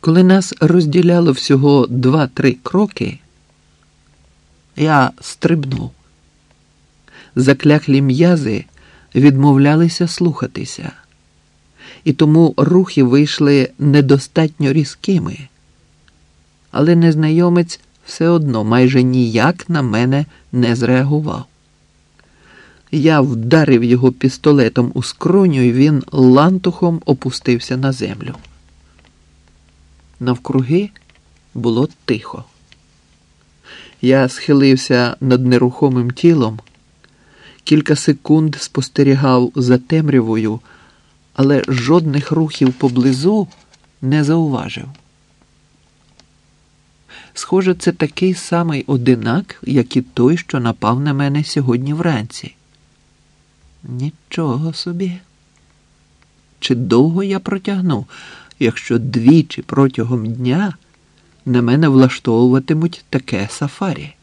Коли нас розділяло всього два-три кроки, я стрибнув. Закляклі м'язи відмовлялися слухатися, і тому рухи вийшли недостатньо різкими. Але незнайомець все одно майже ніяк на мене не зреагував. Я вдарив його пістолетом у скроню, і він лантухом опустився на землю. Навкруги було тихо. Я схилився над нерухомим тілом, кілька секунд спостерігав за темрявою, але жодних рухів поблизу не зауважив. Схоже, це такий самий одинак, як і той, що напав на мене сьогодні вранці. Нічого собі. Чи довго я протягну, якщо двічі протягом дня на мене влаштовуватимуть таке сафарі?